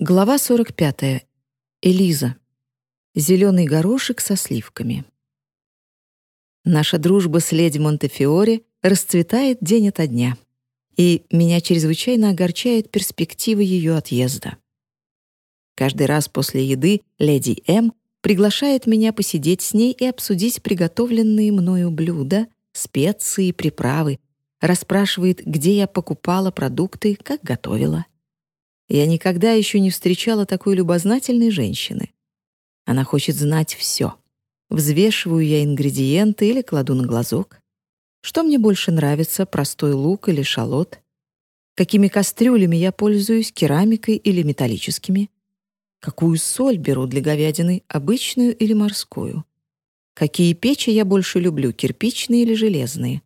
Глава 45. Элиза. Зеленый горошек со сливками. Наша дружба с леди Монтефиоре расцветает день ото дня, и меня чрезвычайно огорчает перспектива ее отъезда. Каждый раз после еды леди М приглашает меня посидеть с ней и обсудить приготовленные мною блюда, специи приправы, расспрашивает, где я покупала продукты, как готовила. Я никогда еще не встречала такой любознательной женщины. Она хочет знать все. Взвешиваю я ингредиенты или кладу на глазок. Что мне больше нравится, простой лук или шалот? Какими кастрюлями я пользуюсь, керамикой или металлическими? Какую соль беру для говядины, обычную или морскую? Какие печи я больше люблю, кирпичные или железные?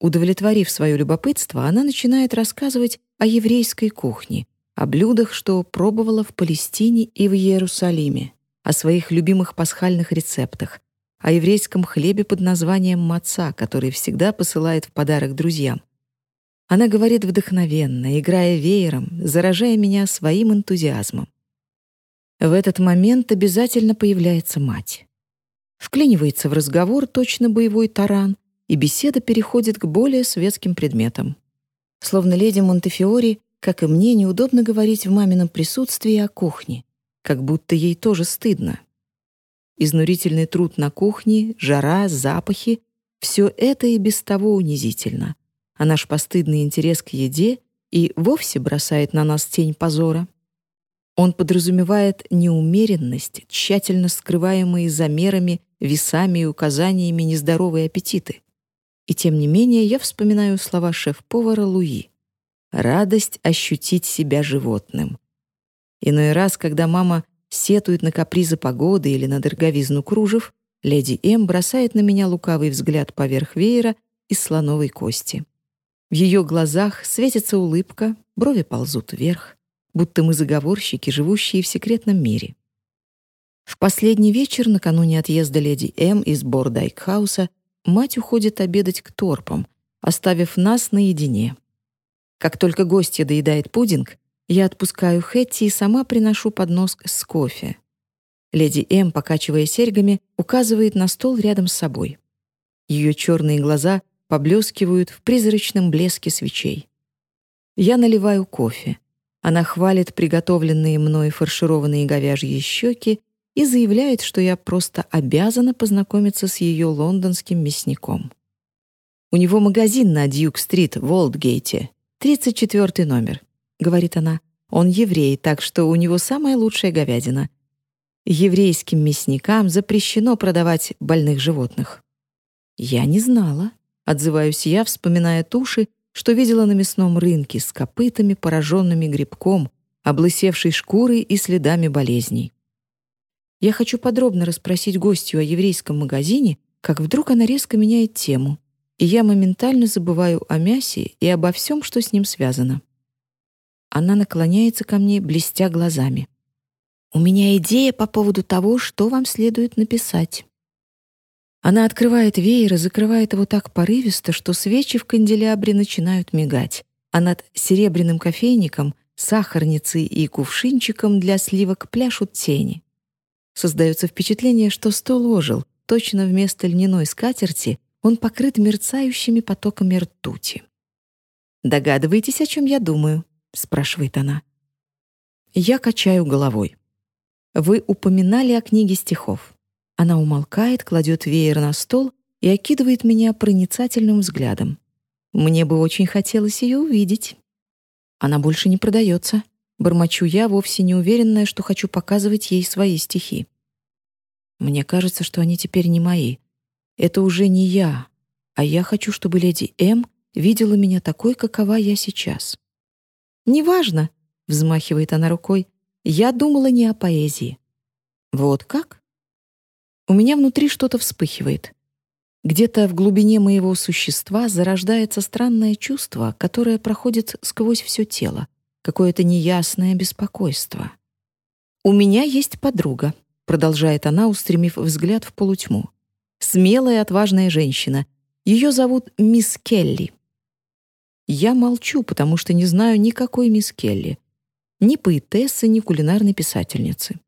Удовлетворив свое любопытство, она начинает рассказывать о еврейской кухне, о блюдах, что пробовала в Палестине и в Иерусалиме, о своих любимых пасхальных рецептах, о еврейском хлебе под названием маца, который всегда посылает в подарок друзьям. Она говорит вдохновенно, играя веером, заражая меня своим энтузиазмом. В этот момент обязательно появляется мать. Вклинивается в разговор точно боевой таран, и беседа переходит к более светским предметам. Словно леди Монтефиори как и мне, неудобно говорить в мамином присутствии о кухне, как будто ей тоже стыдно. Изнурительный труд на кухне, жара, запахи — все это и без того унизительно. А наш постыдный интерес к еде и вовсе бросает на нас тень позора. Он подразумевает неумеренность, тщательно скрываемые замерами, весами и указаниями нездоровые аппетиты. И тем не менее я вспоминаю слова шеф-повара Луи радость ощутить себя животным. Иной раз, когда мама сетует на капризы погоды или на дороговизну кружев, леди М бросает на меня лукавый взгляд поверх веера из слоновой кости. В ее глазах светится улыбка, брови ползут вверх, будто мы заговорщики, живущие в секретном мире. В последний вечер, накануне отъезда леди М из Бордайкхауса, мать уходит обедать к торпам, оставив нас наедине. Как только гостья доедает пудинг, я отпускаю Хэтти и сама приношу поднос с кофе. Леди М, покачивая серьгами, указывает на стол рядом с собой. Ее черные глаза поблескивают в призрачном блеске свечей. Я наливаю кофе. Она хвалит приготовленные мной фаршированные говяжьи щеки и заявляет, что я просто обязана познакомиться с ее лондонским мясником. У него магазин на Дьюк-стрит в Олдгейте, «Тридцать четвертый номер», — говорит она. «Он еврей, так что у него самая лучшая говядина. Еврейским мясникам запрещено продавать больных животных». «Я не знала», — отзываюсь я, вспоминая туши, что видела на мясном рынке с копытами, пораженными грибком, облысевшей шкурой и следами болезней. Я хочу подробно расспросить гостью о еврейском магазине, как вдруг она резко меняет тему и я моментально забываю о мясе и обо всем, что с ним связано. Она наклоняется ко мне, блестя глазами. «У меня идея по поводу того, что вам следует написать». Она открывает веер и закрывает его так порывисто, что свечи в канделябре начинают мигать, а над серебряным кофейником, сахарницей и кувшинчиком для сливок пляшут тени. Создается впечатление, что стол ожил, точно вместо льняной скатерти он покрыт мерцающими потоками ртути. «Догадываетесь, о чем я думаю?» — спрашивает она. Я качаю головой. «Вы упоминали о книге стихов». Она умолкает, кладет веер на стол и окидывает меня проницательным взглядом. Мне бы очень хотелось ее увидеть. Она больше не продается. Бормочу я, вовсе не уверенная, что хочу показывать ей свои стихи. Мне кажется, что они теперь не мои. Это уже не я, а я хочу, чтобы леди М видела меня такой, какова я сейчас. «Неважно», — взмахивает она рукой, — «я думала не о поэзии». «Вот как?» У меня внутри что-то вспыхивает. Где-то в глубине моего существа зарождается странное чувство, которое проходит сквозь все тело, какое-то неясное беспокойство. «У меня есть подруга», — продолжает она, устремив взгляд в полутьму смелая отважная женщина. Ее зовут мисс Келли. Я молчу, потому что не знаю никакой мисс Келли. ни поэтессы, ни кулинарной писательницы.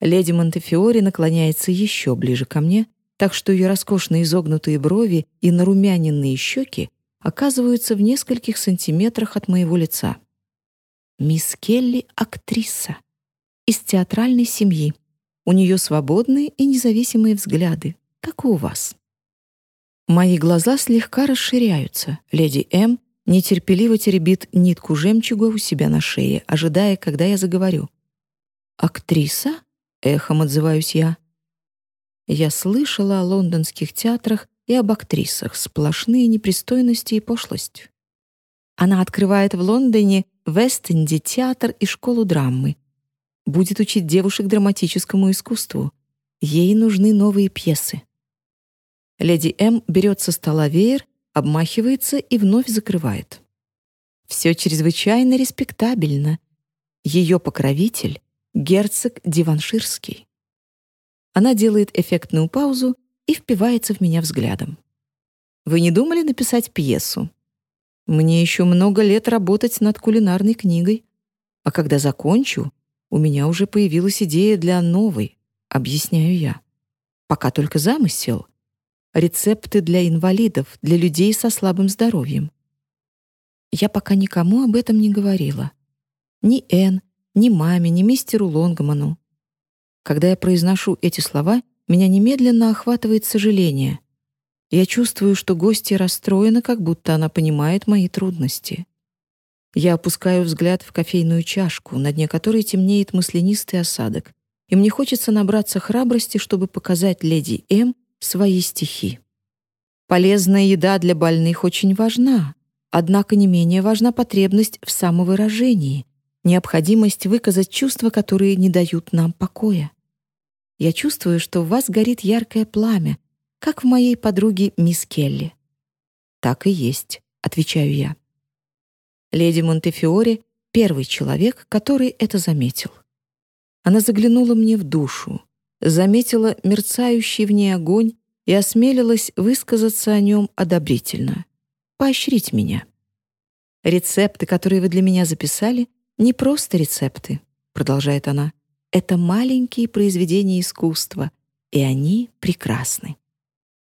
Леди Монтефиори наклоняется еще ближе ко мне, так что ее роскошные изогнутые брови и нарумяненные щеки оказываются в нескольких сантиметрах от моего лица. Мисс Келли — актриса. Из театральной семьи. У нее свободные и независимые взгляды, как у вас. Мои глаза слегка расширяются. Леди М нетерпеливо теребит нитку жемчуга у себя на шее, ожидая, когда я заговорю. «Актриса?» — эхом отзываюсь я. Я слышала о лондонских театрах и об актрисах, сплошные непристойности и пошлость. Она открывает в Лондоне Вест-Энди театр и школу драмы. Будет учить девушек драматическому искусству. Ей нужны новые пьесы. Леди М берет со стола веер, обмахивается и вновь закрывает. Все чрезвычайно респектабельно. Ее покровитель — герцог Диванширский. Она делает эффектную паузу и впивается в меня взглядом. «Вы не думали написать пьесу? Мне еще много лет работать над кулинарной книгой. А когда закончу, у меня уже появилась идея для новой, объясняю я. Пока только замысел. Рецепты для инвалидов, для людей со слабым здоровьем. Я пока никому об этом не говорила. Ни Энн, ни маме, ни мистеру Лонгману. Когда я произношу эти слова, меня немедленно охватывает сожаление. Я чувствую, что гостья расстроена, как будто она понимает мои трудности. Я опускаю взгляд в кофейную чашку, на дне которой темнеет маслянистый осадок, и мне хочется набраться храбрости, чтобы показать леди М свои стихи. Полезная еда для больных очень важна, однако не менее важна потребность в самовыражении, необходимость выказать чувства, которые не дают нам покоя. Я чувствую, что в вас горит яркое пламя, как в моей подруге мисс Келли. Так и есть, отвечаю я. Леди Монтефиори — первый человек, который это заметил. Она заглянула мне в душу, заметила мерцающий в ней огонь и осмелилась высказаться о нем одобрительно, поощрить меня. «Рецепты, которые вы для меня записали, не просто рецепты», — продолжает она. «Это маленькие произведения искусства, и они прекрасны».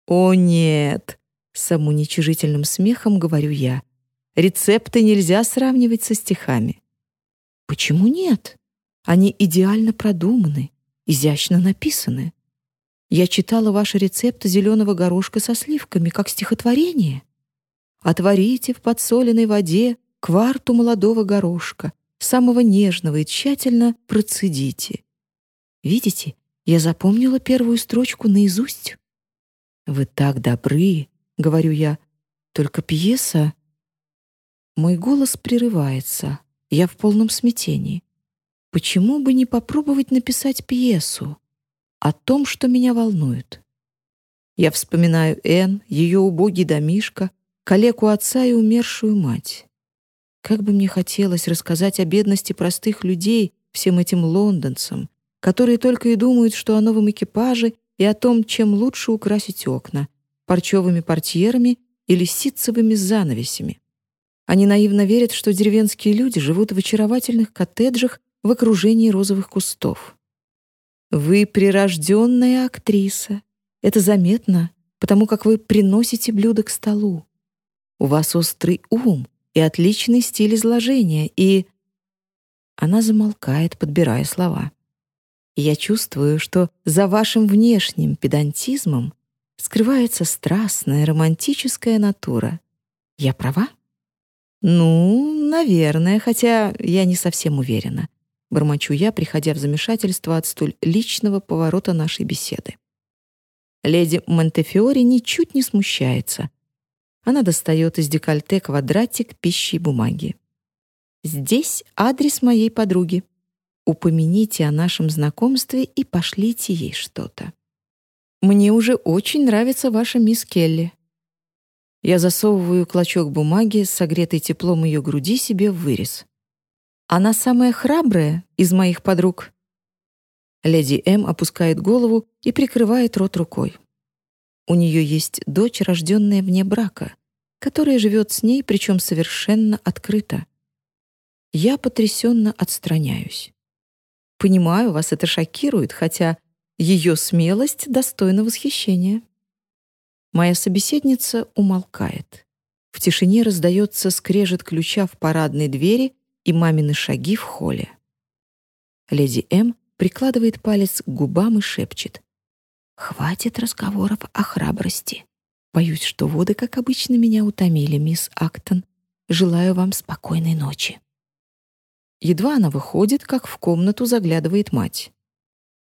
«О, нет!» — самоуничижительным смехом говорю я. «Рецепты нельзя сравнивать со стихами». «Почему нет? Они идеально продуманы, изящно написаны. Я читала ваши рецепты зеленого горошка со сливками, как стихотворение. Отварите в подсоленной воде кварту молодого горошка, самого нежного, и тщательно процедите. Видите, я запомнила первую строчку наизусть. «Вы так добры», — говорю я, — «только пьеса...» Мой голос прерывается, я в полном смятении. Почему бы не попробовать написать пьесу о том, что меня волнует? Я вспоминаю Энн, ее убогий домишко, калеку отца и умершую мать. Как бы мне хотелось рассказать о бедности простых людей всем этим лондонцам, которые только и думают, что о новом экипаже и о том, чем лучше украсить окна — парчевыми портьерами или ситцевыми занавесями. Они наивно верят, что деревенские люди живут в очаровательных коттеджах в окружении розовых кустов. Вы прирожденная актриса. Это заметно, потому как вы приносите блюдо к столу. У вас острый ум и отличный стиль изложения, и... Она замолкает, подбирая слова я чувствую, что за вашим внешним педантизмом скрывается страстная романтическая натура. Я права? Ну, наверное, хотя я не совсем уверена. Бормочу я, приходя в замешательство от столь личного поворота нашей беседы. Леди Монтефиори ничуть не смущается. Она достает из декольте квадратик пищи и бумаги. Здесь адрес моей подруги упомяните о нашем знакомстве и пошлите ей что-то. Мне уже очень нравится ваша мисс Келли. Я засовываю клочок бумаги, согретый теплом ее груди, себе в вырез. Она самая храбрая из моих подруг. Леди М опускает голову и прикрывает рот рукой. У нее есть дочь, рожденная вне брака, которая живет с ней, причем совершенно открыто. Я потрясенно отстраняюсь. Понимаю, вас это шокирует, хотя ее смелость достойна восхищения. Моя собеседница умолкает. В тишине раздается скрежет ключа в парадной двери и мамины шаги в холле. Леди М прикладывает палец к губам и шепчет. «Хватит разговоров о храбрости. Боюсь, что воды, как обычно, меня утомили, мисс Актон. Желаю вам спокойной ночи». Едва она выходит, как в комнату заглядывает мать.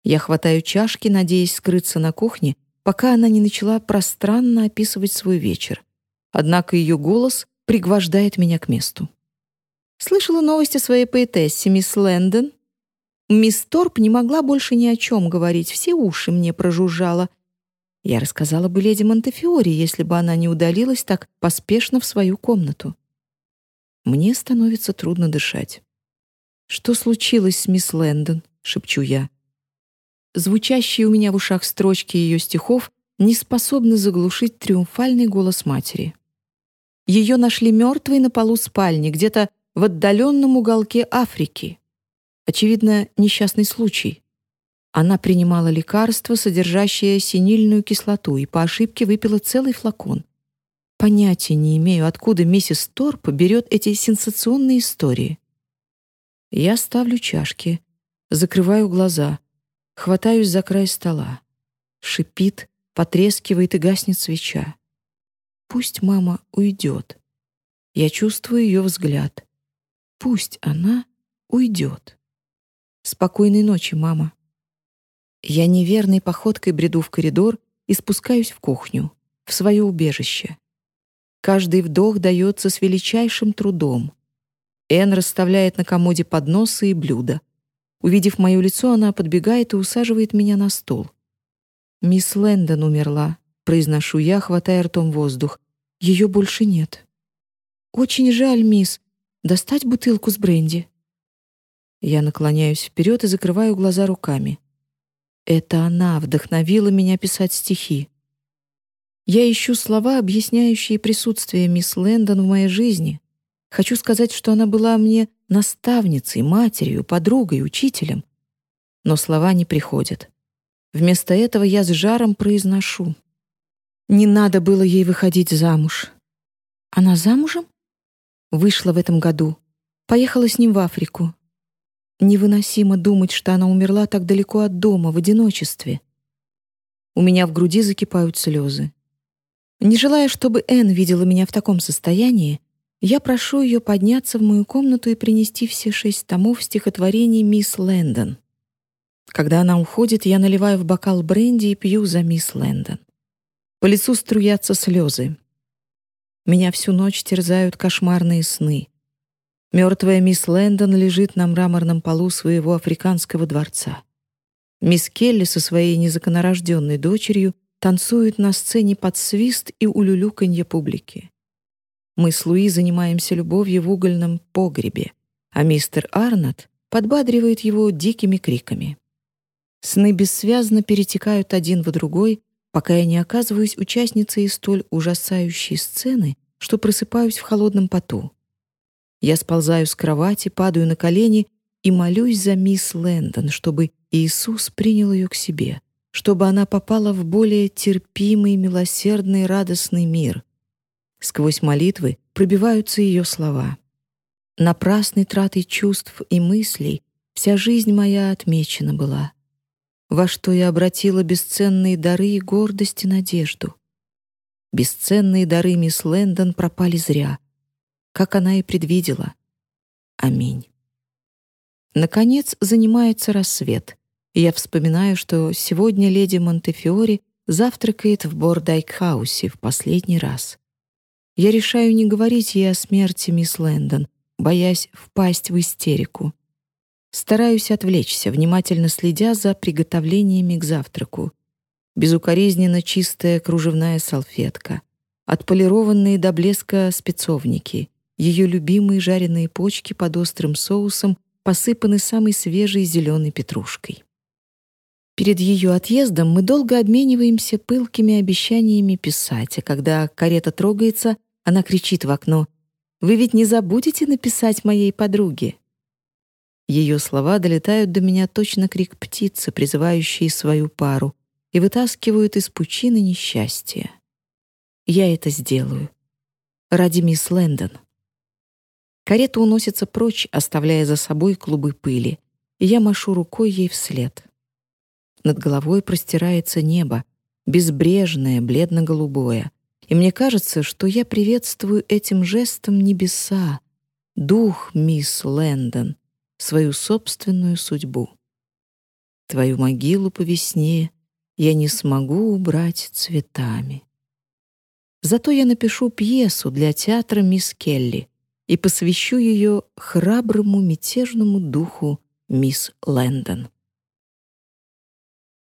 Я хватаю чашки, надеясь скрыться на кухне, пока она не начала пространно описывать свой вечер. Однако ее голос пригвождает меня к месту. Слышала новости своей поэтессе, мисс Лэндон. Мисс Торп не могла больше ни о чем говорить, все уши мне прожужжала. Я рассказала бы леди Монтефиори, если бы она не удалилась так поспешно в свою комнату. Мне становится трудно дышать. «Что случилось с мисс Лэндон?» — шепчу я. Звучащие у меня в ушах строчки ее стихов не способны заглушить триумфальный голос матери. Ее нашли мертвой на полу спальни, где-то в отдаленном уголке Африки. Очевидно, несчастный случай. Она принимала лекарство, содержащее синильную кислоту, и по ошибке выпила целый флакон. Понятия не имею, откуда миссис Торп берет эти сенсационные истории. Я ставлю чашки, закрываю глаза, хватаюсь за край стола. Шипит, потрескивает и гаснет свеча. Пусть мама уйдет. Я чувствую ее взгляд. Пусть она уйдет. Спокойной ночи, мама. Я неверной походкой бреду в коридор и спускаюсь в кухню, в свое убежище. Каждый вдох дается с величайшим трудом. Эн расставляет на комоде подносы и блюда. Увидев мое лицо, она подбегает и усаживает меня на стол. «Мисс Лэндон умерла», — произношу я, хватая ртом воздух. Ее больше нет. Очень жаль, мисс. Достать бутылку с бренди. Я наклоняюсь вперед и закрываю глаза руками. Это она вдохновила меня писать стихи. Я ищу слова, объясняющие присутствие мисс Лэндон в моей жизни. Хочу сказать, что она была мне наставницей, матерью, подругой, учителем. Но слова не приходят. Вместо этого я с жаром произношу. Не надо было ей выходить замуж. Она замужем? Вышла в этом году. Поехала с ним в Африку. Невыносимо думать, что она умерла так далеко от дома, в одиночестве. У меня в груди закипают слезы. Не желая, чтобы Энн видела меня в таком состоянии, я прошу ее подняться в мою комнату и принести все шесть томов стихотворений мисс Лэндон. Когда она уходит, я наливаю в бокал бренди и пью за мисс Лэндон. По лицу струятся слезы. Меня всю ночь терзают кошмарные сны. Мертвая мисс Лэндон лежит на мраморном полу своего африканского дворца. Мисс Келли со своей незаконорожденной дочерью танцуют на сцене под свист и улюлюканье публики. Мы с Луи занимаемся любовью в угольном погребе, а мистер Арнольд подбадривает его дикими криками. Сны бессвязно перетекают один в другой, пока я не оказываюсь участницей столь ужасающей сцены, что просыпаюсь в холодном поту. Я сползаю с кровати, падаю на колени и молюсь за мисс Лэндон, чтобы Иисус принял ее к себе, чтобы она попала в более терпимый, милосердный, радостный мир. Сквозь молитвы пробиваются ее слова. Напрасной тратой чувств и мыслей вся жизнь моя отмечена была во что я обратила бесценные дары и гордость и надежду. Бесценные дары мисс Лэндон пропали зря, как она и предвидела. Аминь. Наконец занимается рассвет, я вспоминаю, что сегодня леди Монтефиори завтракает в Бордайк-хаусе в последний раз. Я решаю не говорить ей о смерти мисс Лэндон, боясь впасть в истерику. Стараюсь отвлечься, внимательно следя за приготовлениями к завтраку. Безукоризненно чистая кружевная салфетка, отполированные до блеска спецовники, ее любимые жареные почки под острым соусом посыпаны самой свежей зеленой петрушкой. Перед ее отъездом мы долго обмениваемся пылкими обещаниями писать, а когда карета трогается, она кричит в окно «Вы ведь не забудете написать моей подруге?» Ее слова долетают до меня точно крик птицы, призывающей свою пару, и вытаскивают из пучины несчастья. Я это сделаю. Ради мисс Лэндон. Карета уносится прочь, оставляя за собой клубы пыли, и я машу рукой ей вслед. Над головой простирается небо, безбрежное, бледно-голубое, и мне кажется, что я приветствую этим жестом небеса, дух мисс Лэндон, свою собственную судьбу. Твою могилу по весне я не смогу убрать цветами. Зато я напишу пьесу для театра мисс Келли и посвящу ее храброму мятежному духу мисс Лэндон.